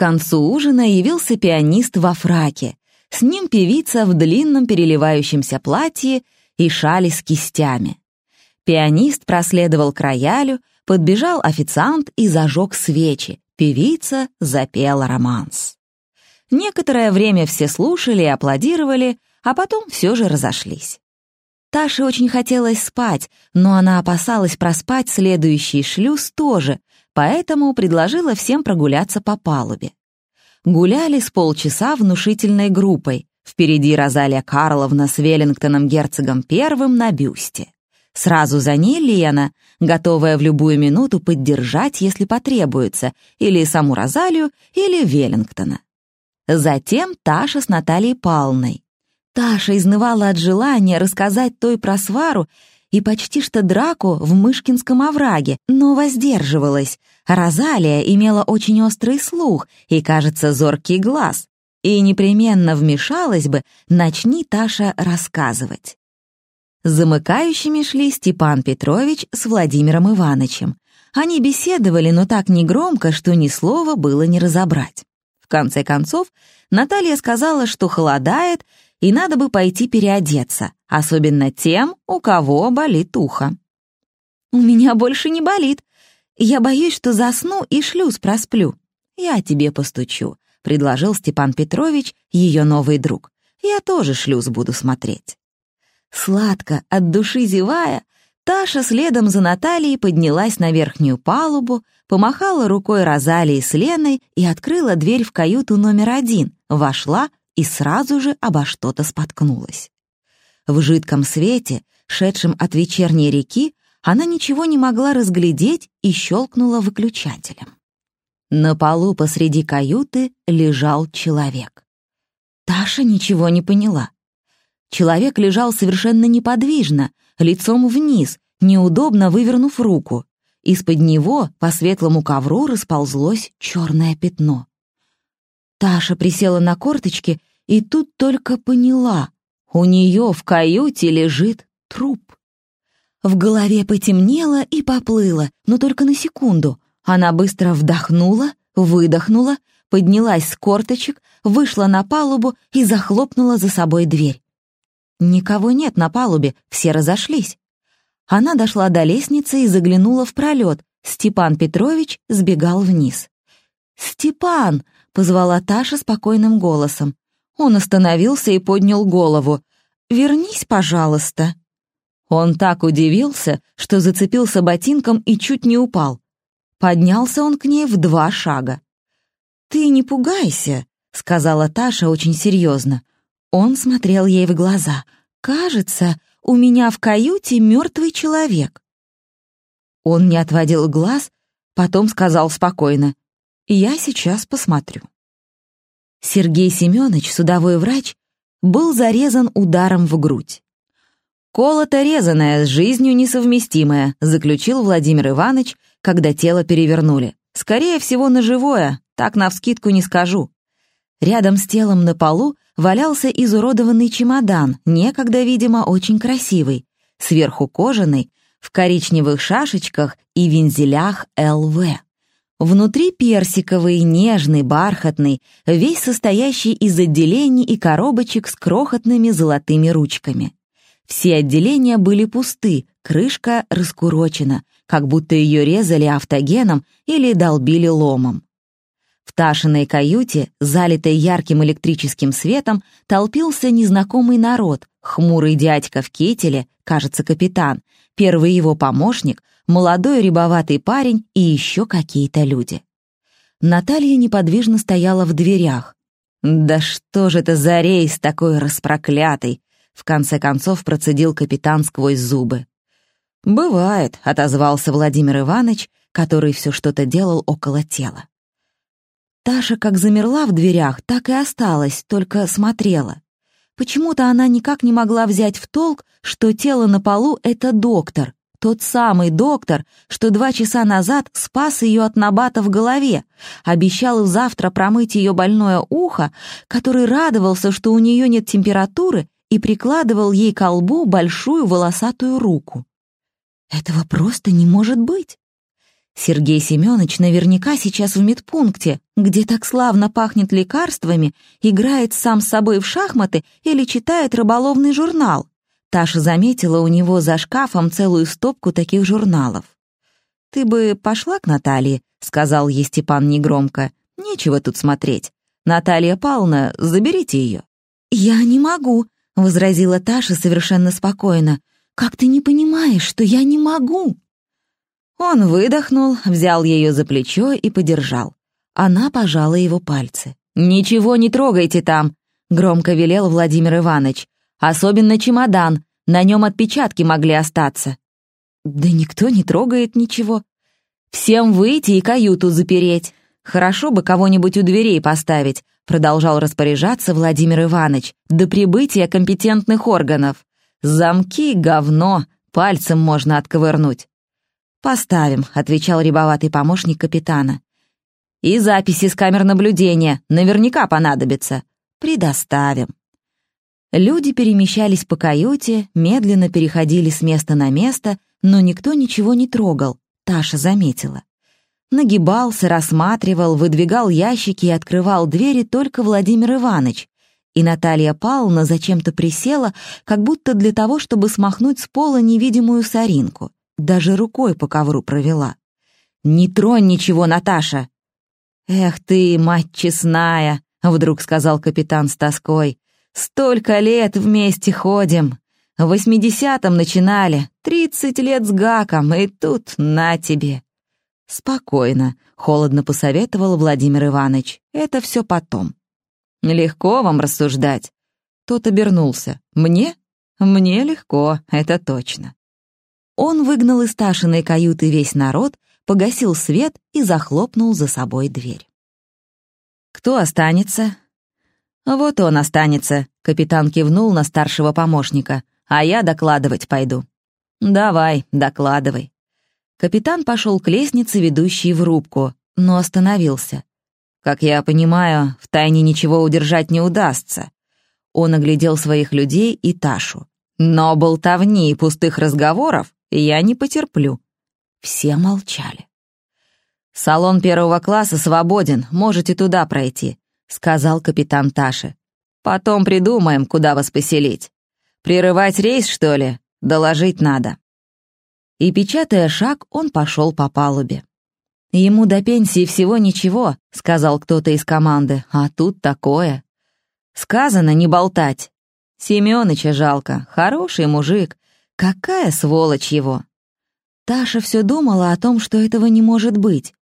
концу ужина явился пианист во фраке. С ним певица в длинном переливающемся платье и шали с кистями. Пианист проследовал к роялю, подбежал официант и зажег свечи. Певица запела романс. Некоторое время все слушали и аплодировали, а потом все же разошлись. Таше очень хотелось спать, но она опасалась проспать следующий шлюз тоже, поэтому предложила всем прогуляться по палубе. Гуляли с полчаса внушительной группой. Впереди Розалия Карловна с Веллингтоном герцогом первым на бюсте. Сразу за ней Лена, готовая в любую минуту поддержать, если потребуется, или саму Розалию, или Веллингтона. Затем Таша с Натальей Палной. Таша изнывала от желания рассказать той про свару и почти что драку в Мышкинском овраге, но воздерживалась. Розалия имела очень острый слух и, кажется, зоркий глаз, и непременно вмешалась бы, начни Таша рассказывать. Замыкающими шли Степан Петрович с Владимиром Ивановичем. Они беседовали, но так негромко, что ни слова было не разобрать. В конце концов, Наталья сказала, что холодает, и надо бы пойти переодеться, особенно тем, у кого болит ухо. «У меня больше не болит. Я боюсь, что засну и шлюз просплю. Я тебе постучу», — предложил Степан Петрович, ее новый друг. «Я тоже шлюз буду смотреть». Сладко, от души зевая, Таша следом за Натальей поднялась на верхнюю палубу, помахала рукой Розалии с Леной и открыла дверь в каюту номер один, вошла и сразу же обо что-то споткнулась. В жидком свете, шедшем от вечерней реки, она ничего не могла разглядеть и щелкнула выключателем. На полу посреди каюты лежал человек. Таша ничего не поняла. Человек лежал совершенно неподвижно, лицом вниз, неудобно вывернув руку. Из-под него по светлому ковру расползлось черное пятно. Таша присела на корточки и тут только поняла, у нее в каюте лежит труп. В голове потемнело и поплыло, но только на секунду. Она быстро вдохнула, выдохнула, поднялась с корточек, вышла на палубу и захлопнула за собой дверь. Никого нет на палубе, все разошлись. Она дошла до лестницы и заглянула в пролет. Степан Петрович сбегал вниз. «Степан!» — позвала Таша спокойным голосом. Он остановился и поднял голову. «Вернись, пожалуйста». Он так удивился, что зацепился ботинком и чуть не упал. Поднялся он к ней в два шага. «Ты не пугайся», — сказала Таша очень серьезно. Он смотрел ей в глаза. «Кажется, у меня в каюте мертвый человек». Он не отводил глаз, потом сказал спокойно. «Я сейчас посмотрю». Сергей Семенович, судовой врач, был зарезан ударом в грудь. «Колото-резаное, с жизнью несовместимое», заключил Владимир Иванович, когда тело перевернули. «Скорее всего, ножевое, так навскидку не скажу». Рядом с телом на полу валялся изуродованный чемодан, некогда, видимо, очень красивый, сверху кожаный, в коричневых шашечках и вензелях ЛВ. Внутри персиковый, нежный, бархатный, весь состоящий из отделений и коробочек с крохотными золотыми ручками. Все отделения были пусты, крышка раскурочена, как будто ее резали автогеном или долбили ломом. В Ташиной каюте, залитой ярким электрическим светом, толпился незнакомый народ, хмурый дядька в кителе, кажется, капитан, первый его помощник, молодой рябоватый парень и еще какие-то люди. Наталья неподвижно стояла в дверях. «Да что же это за рейс такой распроклятый?» В конце концов процедил капитан сквозь зубы. «Бывает», — отозвался Владимир Иванович, который все что-то делал около тела. Таша как замерла в дверях, так и осталась, только смотрела. Почему-то она никак не могла взять в толк, что тело на полу — это доктор, тот самый доктор, что два часа назад спас ее от набата в голове, обещал завтра промыть ее больное ухо, который радовался, что у нее нет температуры, и прикладывал ей к лбу большую волосатую руку. Этого просто не может быть. Сергей Семенович наверняка сейчас в медпункте, где так славно пахнет лекарствами, играет сам с собой в шахматы или читает рыболовный журнал. Таша заметила у него за шкафом целую стопку таких журналов. «Ты бы пошла к Наталье», — сказал ей Степан негромко. «Нечего тут смотреть. Наталья Павловна, заберите ее». «Я не могу», — возразила Таша совершенно спокойно. «Как ты не понимаешь, что я не могу?» Он выдохнул, взял ее за плечо и подержал. Она пожала его пальцы. «Ничего не трогайте там», — громко велел Владимир Иванович. «Особенно чемодан, на нем отпечатки могли остаться». «Да никто не трогает ничего. Всем выйти и каюту запереть. Хорошо бы кого-нибудь у дверей поставить», — продолжал распоряжаться Владимир Иванович, «до прибытия компетентных органов. Замки — говно, пальцем можно отковырнуть». «Поставим», — отвечал рябоватый помощник капитана. «И записи с камер наблюдения наверняка понадобятся. Предоставим». Люди перемещались по каюте, медленно переходили с места на место, но никто ничего не трогал, Таша заметила. Нагибался, рассматривал, выдвигал ящики и открывал двери только Владимир Иванович, и Наталья Павловна зачем-то присела, как будто для того, чтобы смахнуть с пола невидимую соринку даже рукой по ковру провела. «Не тронь ничего, Наташа!» «Эх ты, мать честная!» — вдруг сказал капитан с тоской. «Столько лет вместе ходим. В восьмидесятом начинали, тридцать лет с гаком, и тут на тебе». «Спокойно», — холодно посоветовал Владимир Иванович. «Это все потом». «Легко вам рассуждать». Тот обернулся. «Мне? Мне легко, это точно». Он выгнал из Ташиной каюты весь народ, погасил свет и захлопнул за собой дверь. «Кто останется?» «Вот он останется», — капитан кивнул на старшего помощника, «а я докладывать пойду». «Давай, докладывай». Капитан пошел к лестнице, ведущей в рубку, но остановился. «Как я понимаю, в тайне ничего удержать не удастся». Он оглядел своих людей и Ташу. «Но болтовни и пустых разговоров я не потерплю». Все молчали. «Салон первого класса свободен, можете туда пройти», — сказал капитан Таши. «Потом придумаем, куда вас поселить. Прерывать рейс, что ли? Доложить надо». И, печатая шаг, он пошел по палубе. «Ему до пенсии всего ничего», — сказал кто-то из команды, «а тут такое». «Сказано не болтать». Семёныча жалко, хороший мужик, Какая сволочь его! Таша все думала о том, что этого не может быть.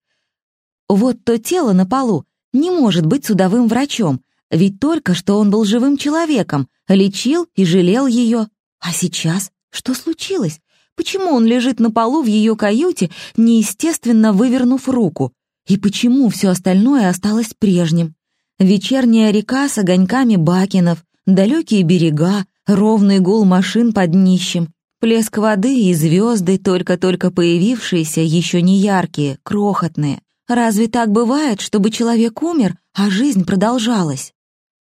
Вот то тело на полу не может быть судовым врачом, ведь только что он был живым человеком, лечил и жалел ее. А сейчас что случилось? Почему он лежит на полу в ее каюте, неестественно вывернув руку? И почему все остальное осталось прежним? Вечерняя река с огоньками бакенов, далекие берега, ровный гул машин под днищем. Плеск воды и звезды, только-только появившиеся, еще не яркие, крохотные. Разве так бывает, чтобы человек умер, а жизнь продолжалась?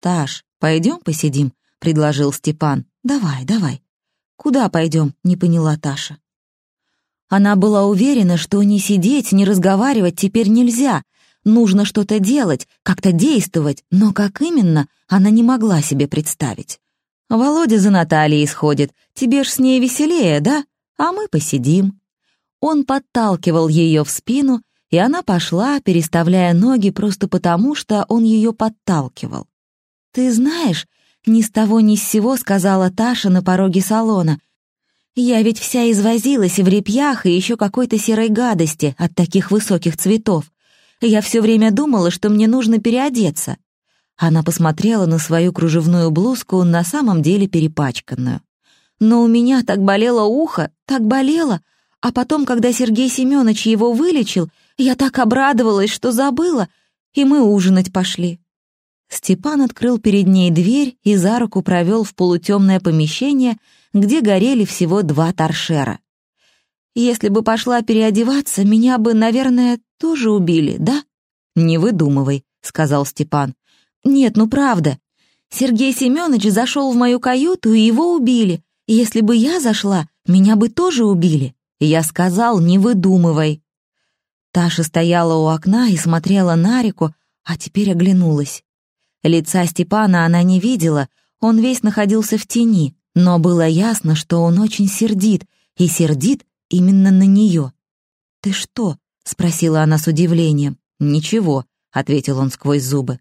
«Таш, пойдем посидим», — предложил Степан. «Давай, давай». «Куда пойдем?» — не поняла Таша. Она была уверена, что ни сидеть, ни разговаривать теперь нельзя. Нужно что-то делать, как-то действовать, но как именно, она не могла себе представить. Володя за Натальей сходит, тебе ж с ней веселее, да? А мы посидим». Он подталкивал ее в спину, и она пошла, переставляя ноги просто потому, что он ее подталкивал. «Ты знаешь, ни с того ни с сего», — сказала Таша на пороге салона. «Я ведь вся извозилась в репьях и еще какой-то серой гадости от таких высоких цветов. Я все время думала, что мне нужно переодеться. Она посмотрела на свою кружевную блузку, на самом деле перепачканную. «Но у меня так болело ухо, так болело, а потом, когда Сергей Семенович его вылечил, я так обрадовалась, что забыла, и мы ужинать пошли». Степан открыл перед ней дверь и за руку провел в полутемное помещение, где горели всего два торшера. «Если бы пошла переодеваться, меня бы, наверное, тоже убили, да?» «Не выдумывай», — сказал Степан. «Нет, ну правда. Сергей Семенович зашел в мою каюту, и его убили. Если бы я зашла, меня бы тоже убили. Я сказал, не выдумывай». Таша стояла у окна и смотрела на реку, а теперь оглянулась. Лица Степана она не видела, он весь находился в тени, но было ясно, что он очень сердит, и сердит именно на нее. «Ты что?» — спросила она с удивлением. «Ничего», — ответил он сквозь зубы.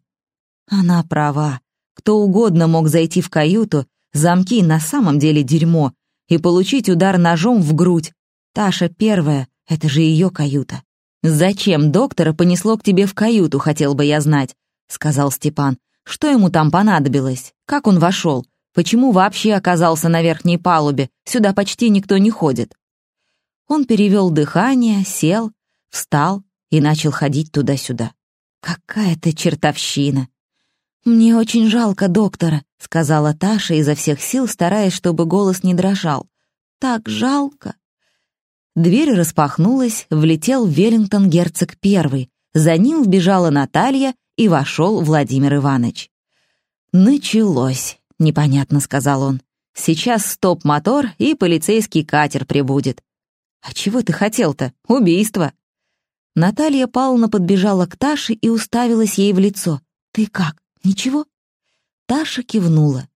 Она права. Кто угодно мог зайти в каюту, замки на самом деле дерьмо, и получить удар ножом в грудь. Таша первая, это же ее каюта. «Зачем доктора понесло к тебе в каюту, хотел бы я знать», — сказал Степан. «Что ему там понадобилось? Как он вошел? Почему вообще оказался на верхней палубе? Сюда почти никто не ходит». Он перевел дыхание, сел, встал и начал ходить туда-сюда. «Какая-то чертовщина!» «Мне очень жалко доктора», — сказала Таша изо всех сил, стараясь, чтобы голос не дрожал. «Так жалко». Дверь распахнулась, влетел Веллингтон герцог первый. За ним вбежала Наталья, и вошел Владимир Иванович. «Началось», — непонятно сказал он. «Сейчас стоп-мотор, и полицейский катер прибудет». «А чего ты хотел-то? Убийство!» Наталья Павловна подбежала к Таше и уставилась ей в лицо. «Ты как?» «Ничего?» Таша кивнула.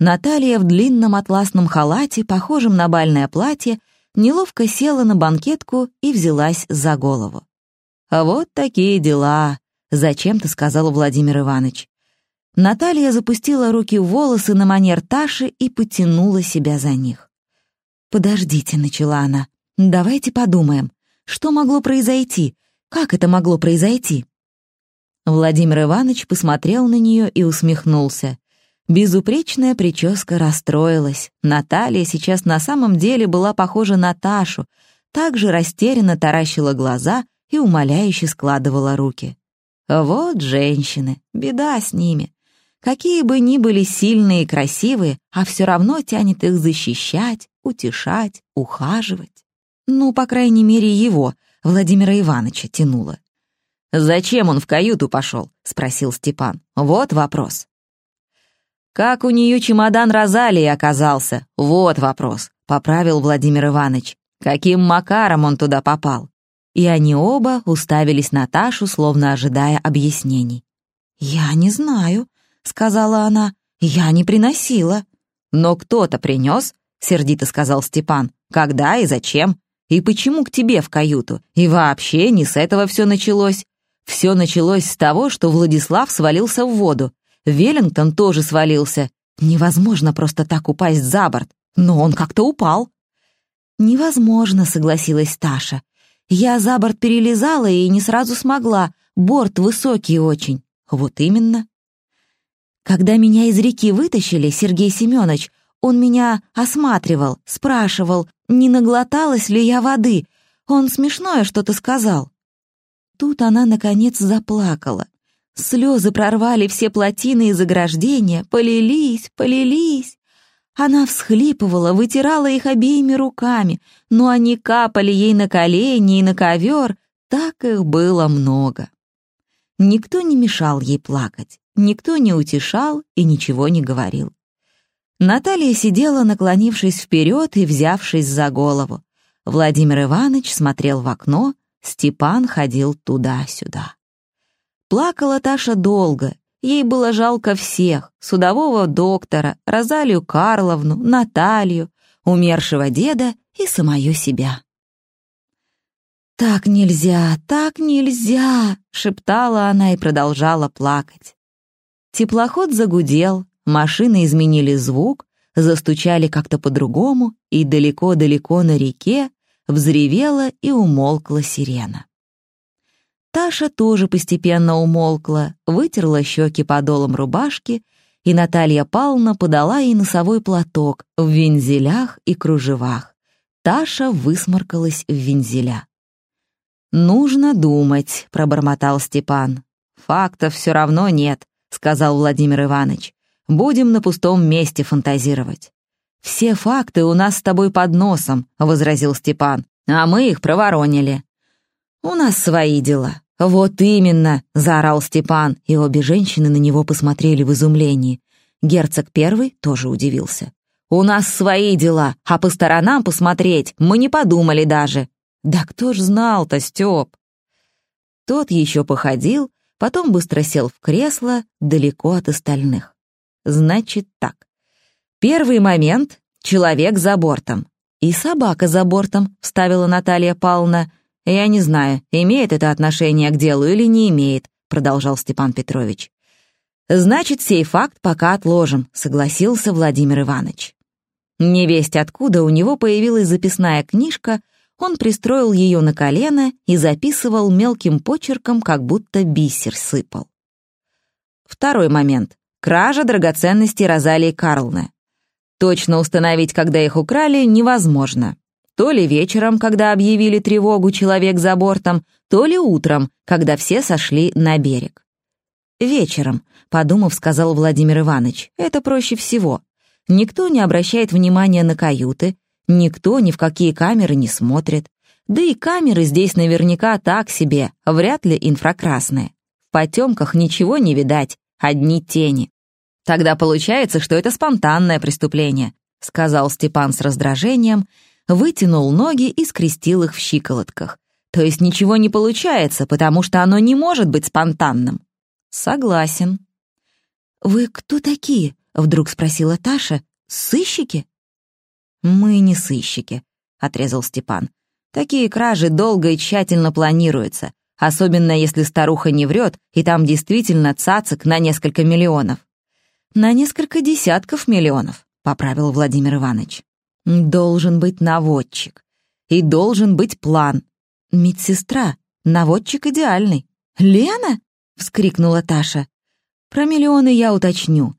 Наталья в длинном атласном халате, похожем на бальное платье, неловко села на банкетку и взялась за голову. «А вот такие дела», — зачем-то сказал Владимир Иванович. Наталья запустила руки в волосы на манер Таши и потянула себя за них. «Подождите», — начала она, — «давайте подумаем, что могло произойти, как это могло произойти?» Владимир Иванович посмотрел на нее и усмехнулся. Безупречная прическа расстроилась. Наталья сейчас на самом деле была похожа на Ташу, также растерянно таращила глаза и умоляюще складывала руки. Вот женщины, беда с ними. Какие бы ни были сильные и красивые, а все равно тянет их защищать, утешать, ухаживать. Ну, по крайней мере, его, Владимира Ивановича, тянуло. «Зачем он в каюту пошел?» — спросил Степан. «Вот вопрос». «Как у нее чемодан Розалии оказался? Вот вопрос», — поправил Владимир Иванович. «Каким макаром он туда попал?» И они оба уставились на Ташу, словно ожидая объяснений. «Я не знаю», — сказала она. «Я не приносила». «Но кто-то принес», — сердито сказал Степан. «Когда и зачем? И почему к тебе в каюту? И вообще не с этого все началось. Все началось с того, что Владислав свалился в воду. Веллингтон тоже свалился. Невозможно просто так упасть за борт. Но он как-то упал. «Невозможно», — согласилась Таша. «Я за борт перелезала и не сразу смогла. Борт высокий очень». «Вот именно». Когда меня из реки вытащили, Сергей Семенович, он меня осматривал, спрашивал, не наглоталась ли я воды. Он смешное что-то сказал. Тут она, наконец, заплакала. Слезы прорвали все плотины и заграждения, полились, полились. Она всхлипывала, вытирала их обеими руками, но они капали ей на колени и на ковер, так их было много. Никто не мешал ей плакать, никто не утешал и ничего не говорил. Наталья сидела, наклонившись вперед и взявшись за голову. Владимир Иванович смотрел в окно, Степан ходил туда-сюда. Плакала Таша долго, ей было жалко всех, судового доктора, Розалию Карловну, Наталью, умершего деда и самую себя. «Так нельзя, так нельзя!» — шептала она и продолжала плакать. Теплоход загудел, машины изменили звук, застучали как-то по-другому, и далеко-далеко на реке взревела и умолкла сирена. Таша тоже постепенно умолкла, вытерла щеки подолом рубашки, и Наталья Павловна подала ей носовой платок в вензелях и кружевах. Таша высморкалась в вензеля. «Нужно думать», — пробормотал Степан. «Фактов все равно нет», — сказал Владимир Иванович. «Будем на пустом месте фантазировать». «Все факты у нас с тобой под носом», — возразил Степан, «а мы их проворонили». «У нас свои дела». «Вот именно», — заорал Степан, и обе женщины на него посмотрели в изумлении. Герцог первый тоже удивился. «У нас свои дела, а по сторонам посмотреть мы не подумали даже». «Да кто ж знал-то, Степ?» Тот еще походил, потом быстро сел в кресло, далеко от остальных. Значит так. Первый момент — человек за бортом. И собака за бортом, вставила Наталья Павловна. Я не знаю, имеет это отношение к делу или не имеет, продолжал Степан Петрович. Значит, сей факт пока отложим, согласился Владимир Иванович. Невесть откуда у него появилась записная книжка, он пристроил ее на колено и записывал мелким почерком, как будто бисер сыпал. Второй момент. Кража драгоценностей Розалии Карлны. Точно установить, когда их украли, невозможно. То ли вечером, когда объявили тревогу человек за бортом, то ли утром, когда все сошли на берег. «Вечером», — подумав, сказал Владимир Иванович, — «это проще всего. Никто не обращает внимания на каюты, никто ни в какие камеры не смотрит. Да и камеры здесь наверняка так себе, вряд ли инфракрасные. В потемках ничего не видать, одни тени. Тогда получается, что это спонтанное преступление, сказал Степан с раздражением, вытянул ноги и скрестил их в щиколотках. То есть ничего не получается, потому что оно не может быть спонтанным. Согласен. Вы кто такие? Вдруг спросила Таша. «Сыщики?» «Мы не сыщики», — отрезал Степан. «Такие кражи долго и тщательно планируются, особенно если старуха не врет, и там действительно цацик на несколько миллионов». «На несколько десятков миллионов», — поправил Владимир Иванович. «Должен быть наводчик. И должен быть план. Медсестра, наводчик идеальный». «Лена?» — вскрикнула Таша. «Про миллионы я уточню.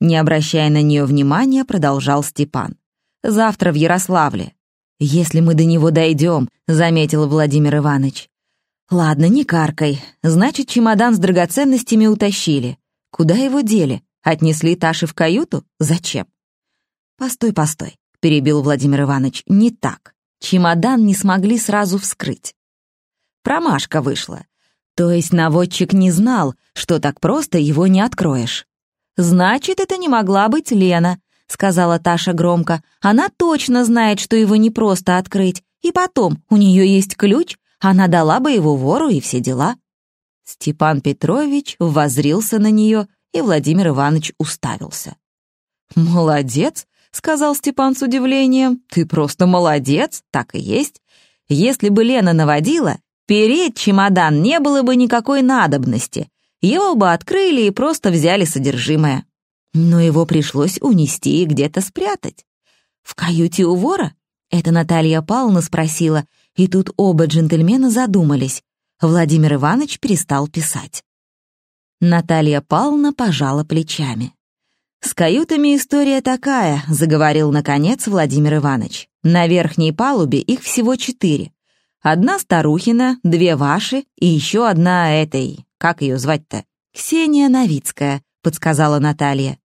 Не обращая на нее внимания, продолжал Степан. «Завтра в Ярославле. Если мы до него дойдем», — заметил Владимир Иванович. «Ладно, не каркай. Значит, чемодан с драгоценностями утащили. Куда его дели? Отнесли Таши в каюту? Зачем?» «Постой, постой», — перебил Владимир Иванович. «Не так. Чемодан не смогли сразу вскрыть. Промашка вышла. То есть наводчик не знал, что так просто его не откроешь. «Значит, это не могла быть Лена», — сказала Таша громко. «Она точно знает, что его не просто открыть. И потом, у нее есть ключ, она дала бы его вору и все дела». Степан Петрович воззрился на нее, и Владимир Иванович уставился. «Молодец», — сказал Степан с удивлением. «Ты просто молодец, так и есть. Если бы Лена наводила, переть чемодан не было бы никакой надобности его бы открыли и просто взяли содержимое. Но его пришлось унести и где-то спрятать. В каюте у вора? Это Наталья Павловна спросила, и тут оба джентльмена задумались. Владимир Иванович перестал писать. Наталья Павловна пожала плечами. «С каютами история такая», — заговорил, наконец, Владимир Иванович. «На верхней палубе их всего четыре. Одна старухина, две ваши и еще одна этой, как ее звать-то? Ксения Новицкая, подсказала Наталья.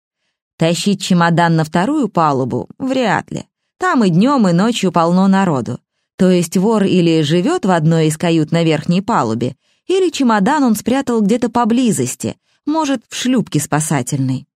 Тащить чемодан на вторую палубу? Вряд ли. Там и днем, и ночью полно народу. То есть вор или живет в одной из кают на верхней палубе, или чемодан он спрятал где-то поблизости, может, в шлюпке спасательной.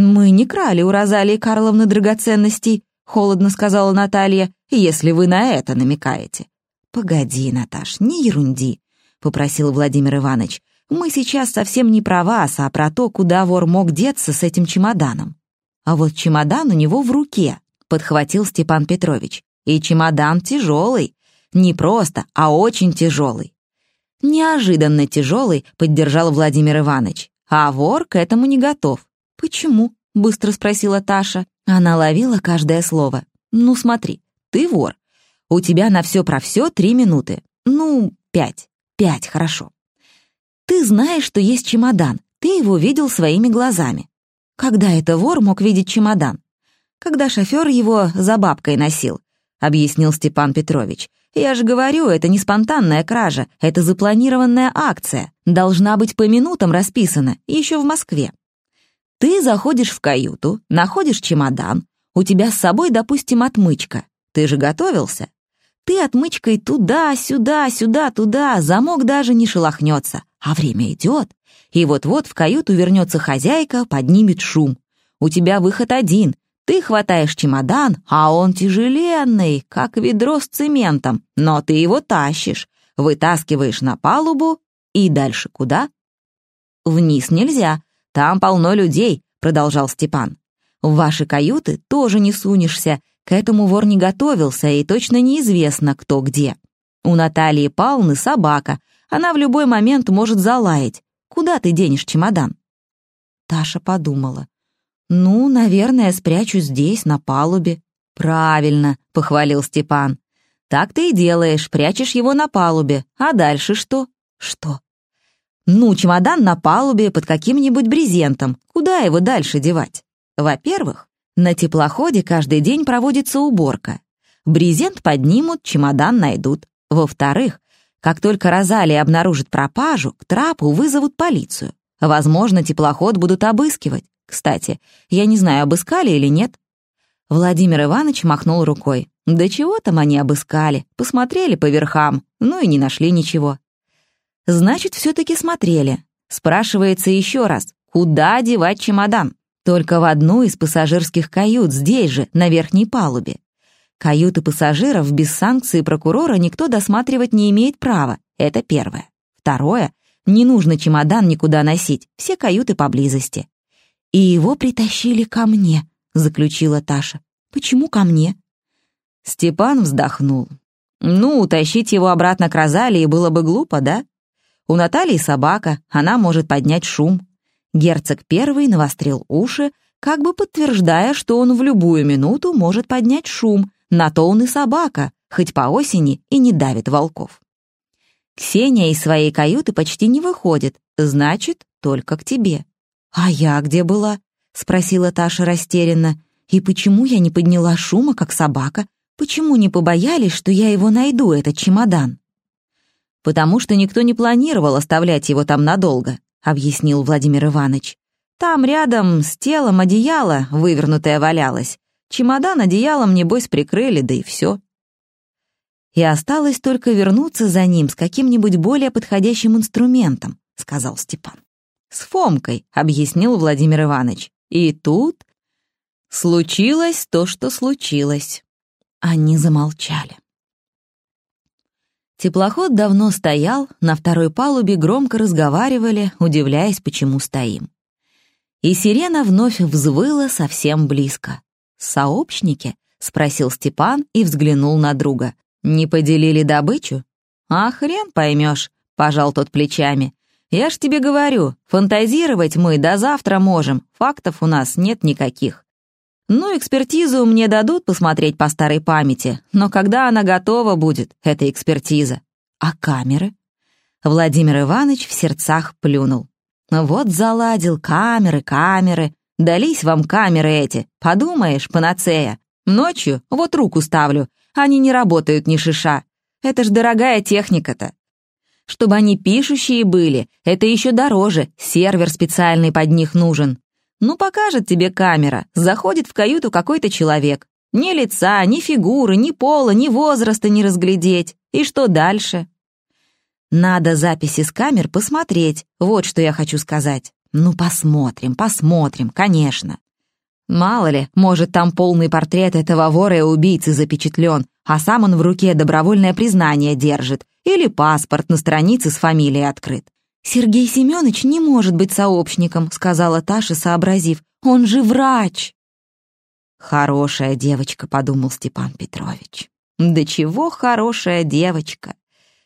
«Мы не крали у Розалии Карловны драгоценностей», — холодно сказала Наталья, «если вы на это намекаете». «Погоди, Наташ, не ерунди», — попросил Владимир Иванович. Мы сейчас совсем не про вас, а про то, куда вор мог деться с этим чемоданом. А вот чемодан у него в руке, подхватил Степан Петрович. И чемодан тяжелый. Не просто, а очень тяжелый. Неожиданно тяжелый, поддержал Владимир Иванович. А вор к этому не готов. Почему? Быстро спросила Таша. Она ловила каждое слово. Ну смотри, ты вор. У тебя на все про все три минуты. Ну, пять. Пять, хорошо. Ты знаешь, что есть чемодан, ты его видел своими глазами. Когда это вор мог видеть чемодан? Когда шофер его за бабкой носил, объяснил Степан Петрович. Я же говорю, это не спонтанная кража, это запланированная акция. Должна быть по минутам расписана, еще в Москве. Ты заходишь в каюту, находишь чемодан, у тебя с собой, допустим, отмычка. Ты же готовился? Ты отмычкой туда, сюда, сюда, туда, замок даже не шелохнется. А время идет, и вот-вот в каюту вернется хозяйка, поднимет шум. У тебя выход один. Ты хватаешь чемодан, а он тяжеленный, как ведро с цементом, но ты его тащишь, вытаскиваешь на палубу И дальше куда? Вниз нельзя, там полно людей, продолжал Степан. В ваши каюты тоже не сунешься, к этому вор не готовился, и точно неизвестно, кто где. У Натальи Павловны собака, она в любой момент может залаять. Куда ты денешь чемодан?» Таша подумала. «Ну, наверное, спрячу здесь, на палубе». «Правильно», — похвалил Степан. «Так ты и делаешь, прячешь его на палубе. А дальше что?» «Что?» «Ну, чемодан на палубе под каким-нибудь брезентом. Куда его дальше девать?» «Во-первых, на теплоходе каждый день проводится уборка. Брезент поднимут, чемодан найдут. Во-вторых, как только Розалия обнаружит пропажу, к трапу вызовут полицию. Возможно, теплоход будут обыскивать. Кстати, я не знаю, обыскали или нет. Владимир Иванович махнул рукой. Да чего там они обыскали? Посмотрели по верхам, ну и не нашли ничего. Значит, все-таки смотрели. Спрашивается еще раз, куда девать чемодан? Только в одну из пассажирских кают, здесь же, на верхней палубе. Каюты пассажиров без санкции прокурора никто досматривать не имеет права. Это первое. Второе. Не нужно чемодан никуда носить, все каюты поблизости. «И его притащили ко мне», — заключила Таша. «Почему ко мне?» Степан вздохнул. «Ну, утащить его обратно к Розалии было бы глупо, да? У Натальи собака, она может поднять шум. Герцог первый навострил уши, как бы подтверждая, что он в любую минуту может поднять шум, на то он и собака, хоть по осени и не давит волков. Ксения из своей каюты почти не выходит, значит, только к тебе. «А я где была?» — спросила Таша растерянно. «И почему я не подняла шума, как собака? Почему не побоялись, что я его найду, этот чемодан?» «Потому что никто не планировал оставлять его там надолго», — объяснил Владимир Иванович. «Там рядом с телом одеяло вывернутое валялось. Чемодан одеялом, небось, прикрыли, да и все». «И осталось только вернуться за ним с каким-нибудь более подходящим инструментом», — сказал Степан. «С Фомкой», — объяснил Владимир Иванович. «И тут случилось то, что случилось». Они замолчали. Теплоход давно стоял, на второй палубе громко разговаривали, удивляясь, почему стоим. И сирена вновь взвыла совсем близко. «Сообщники?» — спросил Степан и взглянул на друга. «Не поделили добычу?» «А хрен поймешь», — пожал тот плечами. «Я ж тебе говорю, фантазировать мы до завтра можем, фактов у нас нет никаких. Ну, экспертизу мне дадут посмотреть по старой памяти, но когда она готова будет, эта экспертиза? А камеры? Владимир Иванович в сердцах плюнул. Вот заладил камеры, камеры. Дались вам камеры эти, подумаешь, панацея. Ночью вот руку ставлю, они не работают ни шиша. Это ж дорогая техника-то. Чтобы они пишущие были, это еще дороже, сервер специальный под них нужен. Ну, покажет тебе камера, заходит в каюту какой-то человек. Ни лица, ни фигуры, ни пола, ни возраста не разглядеть. И что дальше? Надо записи с камер посмотреть, вот что я хочу сказать. Ну, посмотрим, посмотрим, конечно. Мало ли, может, там полный портрет этого вора и убийцы запечатлен, а сам он в руке добровольное признание держит, или паспорт на странице с фамилией открыт. «Сергей Семенович не может быть сообщником», — сказала Таша, сообразив. «Он же врач!» «Хорошая девочка», — подумал Степан Петрович. «Да чего хорошая девочка!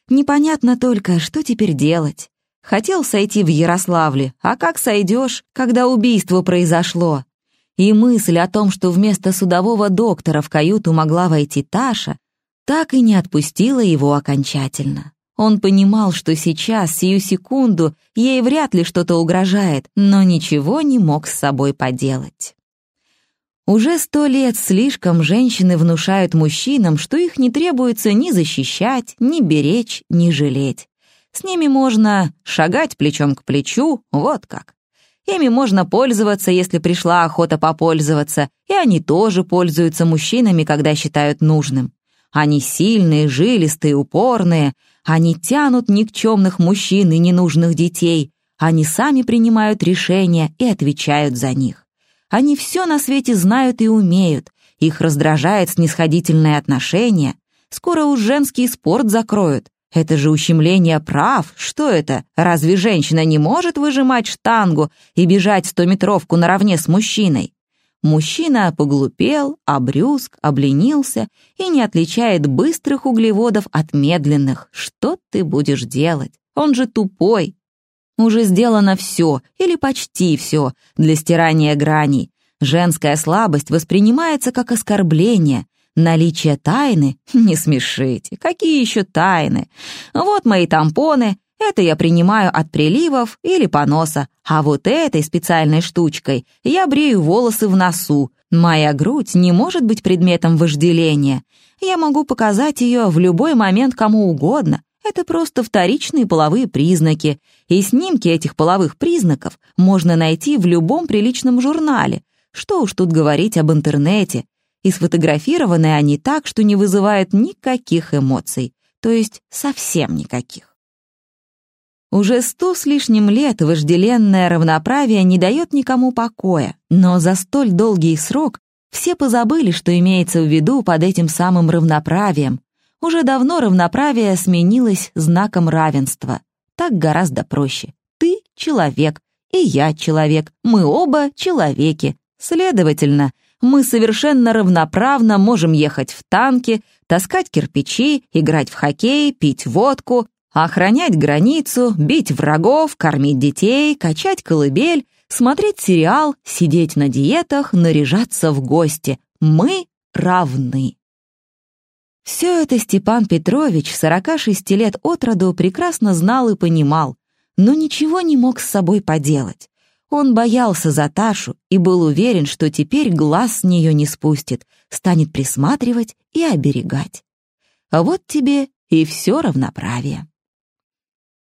Непонятно только, что теперь делать. Хотел сойти в Ярославле, а как сойдешь, когда убийство произошло?» И мысль о том, что вместо судового доктора в каюту могла войти Таша, так и не отпустила его окончательно. Он понимал, что сейчас, сию секунду, ей вряд ли что-то угрожает, но ничего не мог с собой поделать. Уже сто лет слишком женщины внушают мужчинам, что их не требуется ни защищать, ни беречь, ни жалеть. С ними можно шагать плечом к плечу, вот как. Ими можно пользоваться, если пришла охота попользоваться, и они тоже пользуются мужчинами, когда считают нужным. Они сильные, жилистые, упорные, они тянут никчемных мужчин и ненужных детей. Они сами принимают решения и отвечают за них. Они все на свете знают и умеют. Их раздражает снисходительное отношение. Скоро уж женский спорт закроют. Это же ущемление прав. Что это? Разве женщина не может выжимать штангу и бежать стометровку наравне с мужчиной? Мужчина поглупел, обрюзг, обленился и не отличает быстрых углеводов от медленных. Что ты будешь делать? Он же тупой. Уже сделано все, или почти все, для стирания граней. Женская слабость воспринимается как оскорбление. Наличие тайны? Не смешите. Какие еще тайны? Вот мои тампоны. Это я принимаю от приливов или поноса. А вот этой специальной штучкой я брею волосы в носу. Моя грудь не может быть предметом вожделения. Я могу показать ее в любой момент кому угодно. Это просто вторичные половые признаки, и снимки этих половых признаков можно найти в любом приличном журнале. Что уж тут говорить об интернете. И сфотографированы они так, что не вызывают никаких эмоций, то есть совсем никаких. Уже сто с лишним лет вожделенное равноправие не дает никому покоя, но за столь долгий срок все позабыли, что имеется в виду под этим самым равноправием, уже давно равноправие сменилось знаком равенства. Так гораздо проще. Ты — человек, и я — человек, мы оба — человеки. Следовательно, мы совершенно равноправно можем ехать в танке, таскать кирпичи, играть в хоккей, пить водку, охранять границу, бить врагов, кормить детей, качать колыбель, смотреть сериал, сидеть на диетах, наряжаться в гости. Мы равны. Все это Степан Петрович, 46 лет от роду, прекрасно знал и понимал, но ничего не мог с собой поделать. Он боялся за Ташу и был уверен, что теперь глаз с нее не спустит, станет присматривать и оберегать. А вот тебе и все равноправие.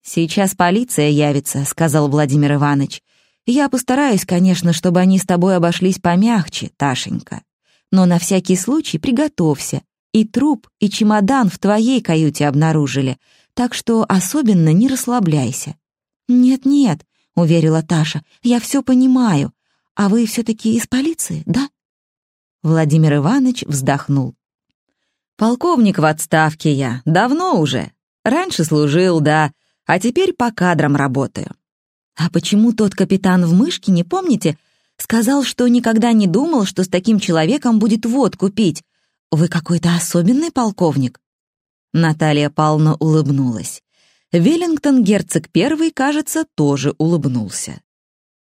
«Сейчас полиция явится», — сказал Владимир Иванович. «Я постараюсь, конечно, чтобы они с тобой обошлись помягче, Ташенька. Но на всякий случай приготовься, и труп, и чемодан в твоей каюте обнаружили, так что особенно не расслабляйся». «Нет-нет», — уверила Таша, — «я все понимаю. А вы все-таки из полиции, да?» Владимир Иванович вздохнул. «Полковник в отставке я, давно уже. Раньше служил, да, а теперь по кадрам работаю». «А почему тот капитан в мышке, не помните, сказал, что никогда не думал, что с таким человеком будет водку пить, «Вы какой-то особенный полковник?» Наталья Павловна улыбнулась. Веллингтон, герцог первый, кажется, тоже улыбнулся.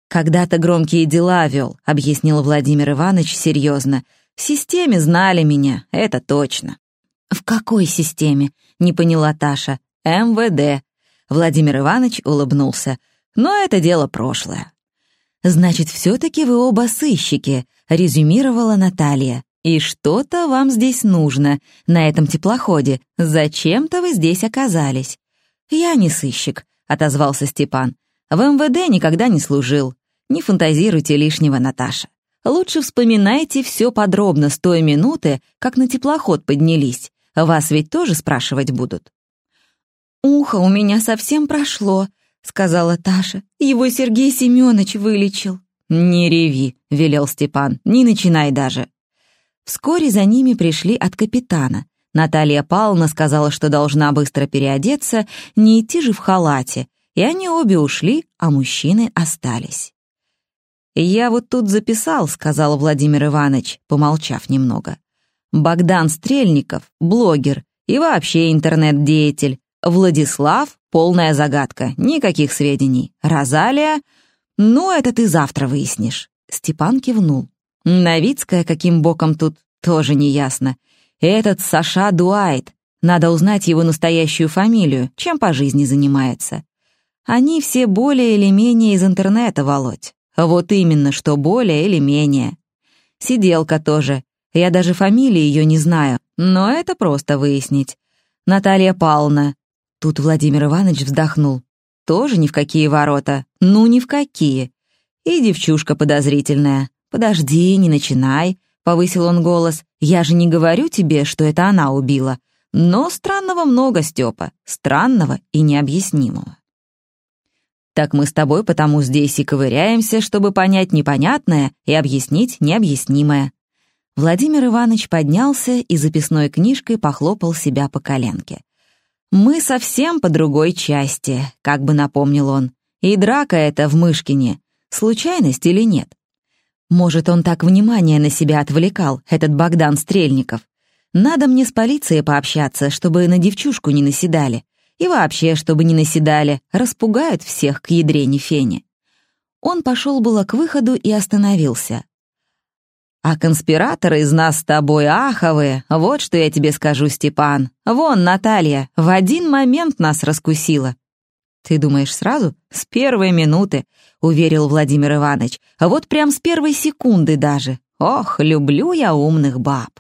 «Когда-то громкие дела вел», — объяснил Владимир Иванович серьезно. «В системе знали меня, это точно». «В какой системе?» — не поняла Таша. «МВД». Владимир Иванович улыбнулся. «Но это дело прошлое». «Значит, все-таки вы оба сыщики», — резюмировала Наталья. И что-то вам здесь нужно, на этом теплоходе. Зачем-то вы здесь оказались. Я не сыщик, отозвался Степан. В МВД никогда не служил. Не фантазируйте лишнего, Наташа. Лучше вспоминайте все подробно с той минуты, как на теплоход поднялись. Вас ведь тоже спрашивать будут. «Ухо у меня совсем прошло», — сказала Таша. «Его Сергей Семенович вылечил». «Не реви», — велел Степан, — «не начинай даже». Вскоре за ними пришли от капитана. Наталья Павловна сказала, что должна быстро переодеться, не идти же в халате, и они обе ушли, а мужчины остались. «Я вот тут записал», — сказал Владимир Иванович, помолчав немного. «Богдан Стрельников, блогер и вообще интернет-деятель. Владислав — полная загадка, никаких сведений. Розалия — ну, это ты завтра выяснишь». Степан кивнул. Новицкая каким боком тут, тоже не ясно. Этот Саша Дуайт. Надо узнать его настоящую фамилию, чем по жизни занимается. Они все более или менее из интернета, Володь. Вот именно, что более или менее. Сиделка тоже. Я даже фамилии ее не знаю, но это просто выяснить. Наталья Павловна. Тут Владимир Иванович вздохнул. Тоже ни в какие ворота. Ну, ни в какие. И девчушка подозрительная. «Подожди, не начинай», — повысил он голос. «Я же не говорю тебе, что это она убила. Но странного много, Степа, странного и необъяснимого». «Так мы с тобой потому здесь и ковыряемся, чтобы понять непонятное и объяснить необъяснимое». Владимир Иванович поднялся и записной книжкой похлопал себя по коленке. Мы совсем по другой части, как бы напомнил он. И драка эта в Мышкине. Случайность или нет? Может, он так внимание на себя отвлекал, этот Богдан Стрельников. Надо мне с полицией пообщаться, чтобы на девчушку не наседали. И вообще, чтобы не наседали, распугают всех к ядрене фене. Он пошел было к выходу и остановился. А конспираторы из нас с тобой аховые, вот что я тебе скажу, Степан. Вон, Наталья, в один момент нас раскусила. Ты думаешь сразу? С первой минуты, уверил Владимир Иванович. Вот прям с первой секунды даже. Ох, люблю я умных баб.